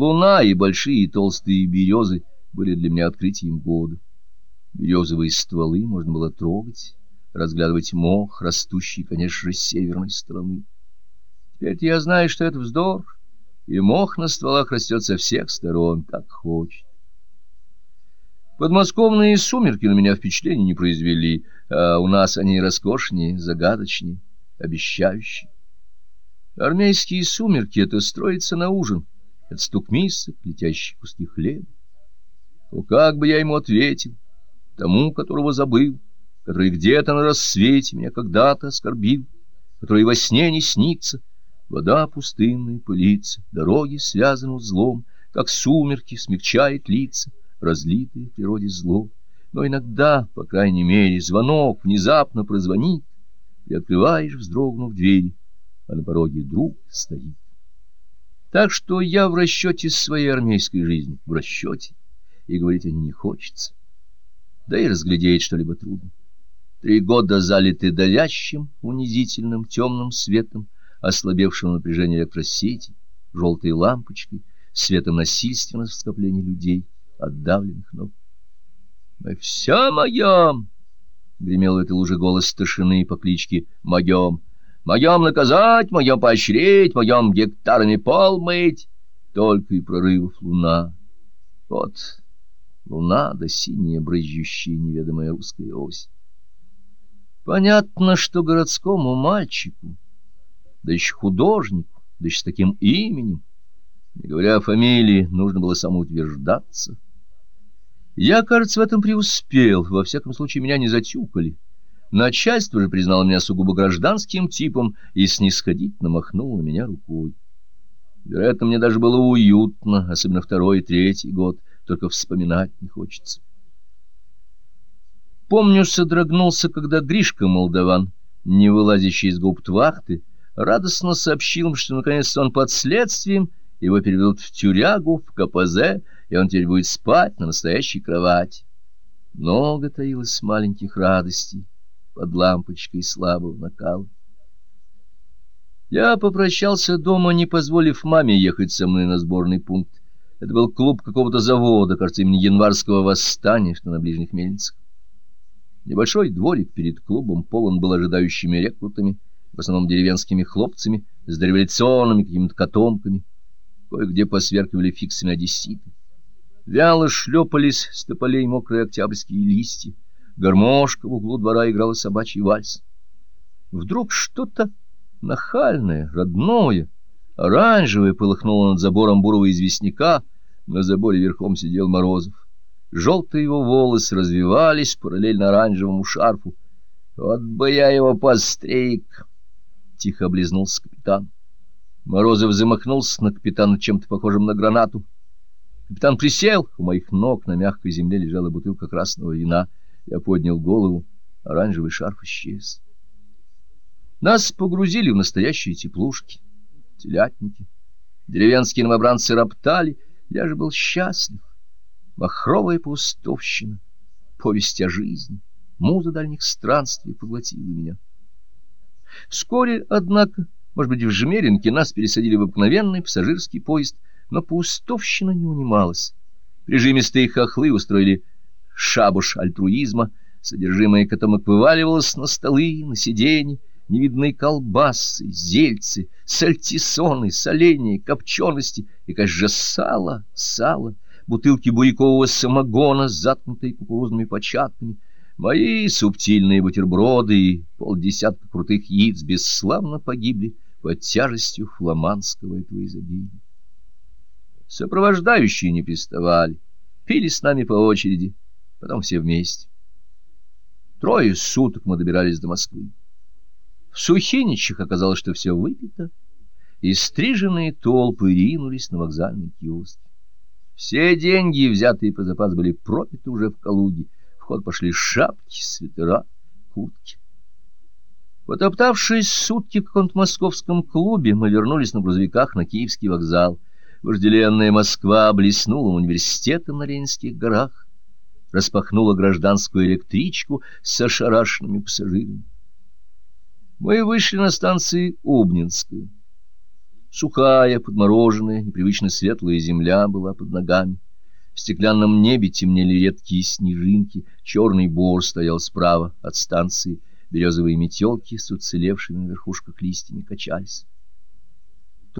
Луна и большие толстые березы были для меня открытием года. Березовые стволы можно было трогать, разглядывать мох, растущий, конечно же, с северной стороны. Теперь я знаю, что это вздор, и мох на стволах растет со всех сторон, как хочет. Подмосковные сумерки на меня впечатления не произвели, а у нас они роскошнее, загадочнее, обещающие. Армейские сумерки — это строится на ужин, это стук мисок, летящие куски хлеба. То как бы я ему ответил, тому, которого забыл, который где-то на рассвете меня когда-то оскорбил, который во сне не снится, вода пустынная пылится, дороги связаны узлом, как сумерки смягчает лица, разлитое в природе зло. Но иногда, по крайней мере, звонок внезапно прозвонит, и открываешь, вздрогнув двери, а на пороге друг стоит. Так что я в расчете своей армейской жизни, в расчете, и говорить о ней не хочется. Да и разглядеть что-либо трудно. Три года залиты давящим, унизительным, темным светом, ослабевшим напряжение электросети, желтой лампочкой, светом насильственного скопления людей — отдавленных ног. «Мы все моем!» — гремел в этой луже голос тишины по кличке «Моем!» «Моем наказать, моем поощрить, моем гектарами пол мыть!» Только и прорывов луна. Вот луна да синяя брызжущая неведомая русская ось. Понятно, что городскому мальчику, да еще художнику, да еще с таким именем, не говоря о фамилии, нужно было самоутверждаться — я, кажется, в этом преуспел, во всяком случае меня не затюкали. Начальство же признало меня сугубо гражданским типом и снисходительно махнуло на меня рукой. Вероятно, мне даже было уютно, особенно второй и третий год, только вспоминать не хочется. Помню, содрогнулся, когда Гришка Молдаван, не вылазящий из губ твахты, радостно сообщил что наконец он под следствием, его переведут в тюрягу, в КПЗ, и он теперь будет спать на настоящей кровати. Много таилось маленьких радостей под лампочкой слабого накала. Я попрощался дома, не позволив маме ехать со мной на сборный пункт. Это был клуб какого-то завода, кажется, имени январского восстания, что на ближних мельницах. Небольшой дворик перед клубом полон был ожидающими рекрутами, в основном деревенскими хлопцами, с дореволюционными какими-то котомками. Кое-где посверкивали фиксами одесситы. Вяло шлепались с тополей мокрые октябрьские листья. Гармошка в углу двора играла собачий вальс. Вдруг что-то нахальное, родное, оранжевое полыхнуло над забором бурого известняка. На заборе верхом сидел Морозов. Желтые его волосы развивались параллельно оранжевому шарфу. «Вот бы я его постриг!» — тихо облизнулся капитан. Морозов замахнулся на капитана чем-то похожим на гранату. Капитан присел, у моих ног на мягкой земле лежала бутылка красного вина. Я поднял голову, оранжевый шарф исчез. Нас погрузили в настоящие теплушки, телятники. Деревенские новобранцы роптали, я же был счастлив. Махровая пустовщина, повесть о жизни, муза дальних странствий поглотила меня. Вскоре, однако, может быть, в Жмеринке нас пересадили в обыкновенный пассажирский поезд — но паустовщина не унималась. Прижимистые хохлы устроили шабуш альтруизма, содержимое котомок вываливалось на столы, на сиденья, невидные колбасы, зельцы, сальтисоны, соленья, копчености и, конечно сало, сало, бутылки бурякового самогона с кукурузными початками, мои субтильные бутерброды и полдесятка крутых яиц бесславно погибли под тяжестью фламандского этого изобилия. Сопровождающие не приставали, пили с нами по очереди, потом все вместе. Трое суток мы добирались до Москвы. В Сухиничах оказалось, что все выпито, и стриженные толпы ринулись на вокзальный киоск. Все деньги, взятые по запас, были пропиты уже в Калуге. В ход пошли шапки, свитера, куртки. Потоптавшись сутки в каком-то московском клубе, мы вернулись на грузовиках на Киевский вокзал — Вожделенная Москва блеснула университетом на Ленинских горах, распахнула гражданскую электричку с ошарашенными пассажирами. Мы вышли на станции Обнинскую. Сухая, подмороженная, непривычно светлая земля была под ногами. В стеклянном небе темнели редкие снежинки, черный бор стоял справа от станции, березовые метелки с уцелевшими на верхушках листьями качались.